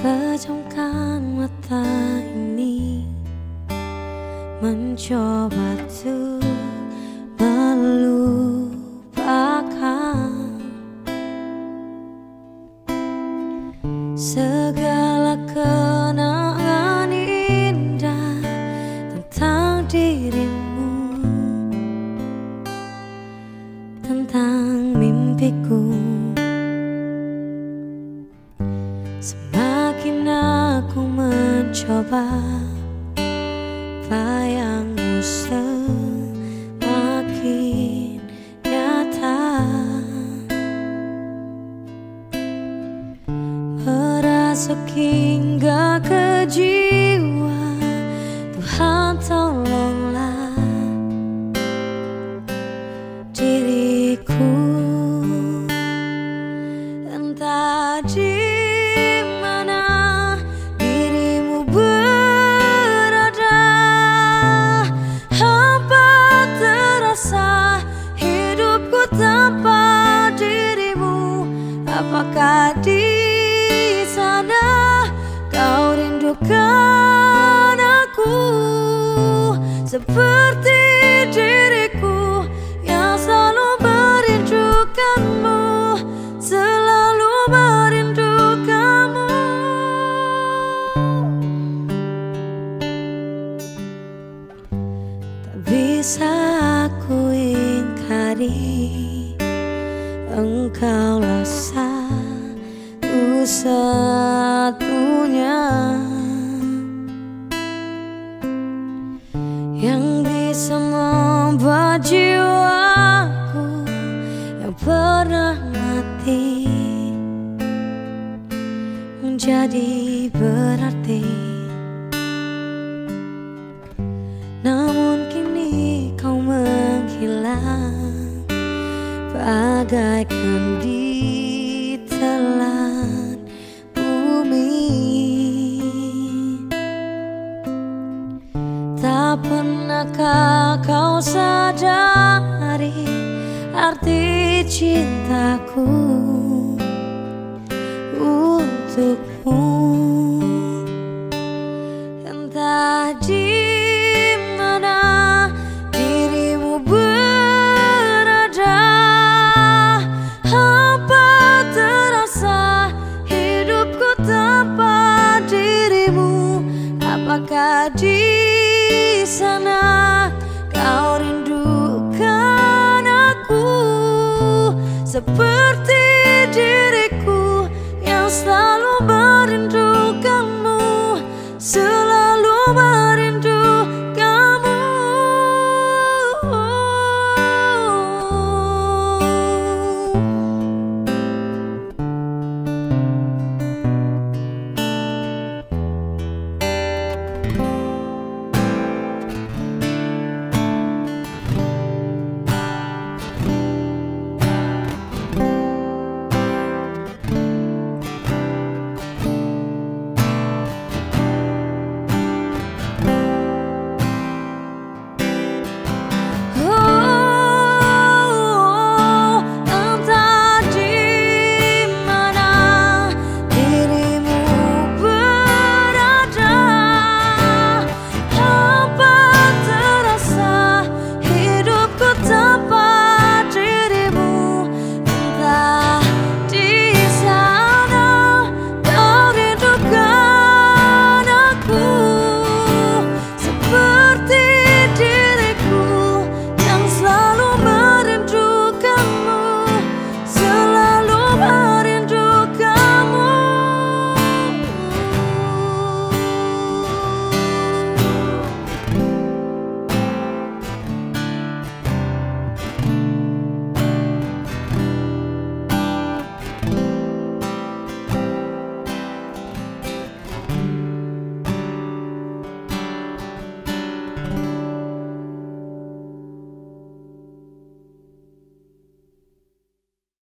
Pejamkan mata ini Mencoba tuh melupakan Segala kenangan indah Tentang dirimu Tentang mimpiku mencoba Bayangmu semakin nyata. Merasuk hingga ke jiwa Tuhan tolonglah diriku. Entah di rindukan aku seperti diriku yang selalu merindukanmu, selalu merindukanmu. Tak bisa aku ingkari engkaulah satu-satunya menjadi berarti. Namun kini kau menghilang bagaikan di telan bumi Tak pernahkah kau sadari arti cintaku di sana. Kau rindukan aku Seperti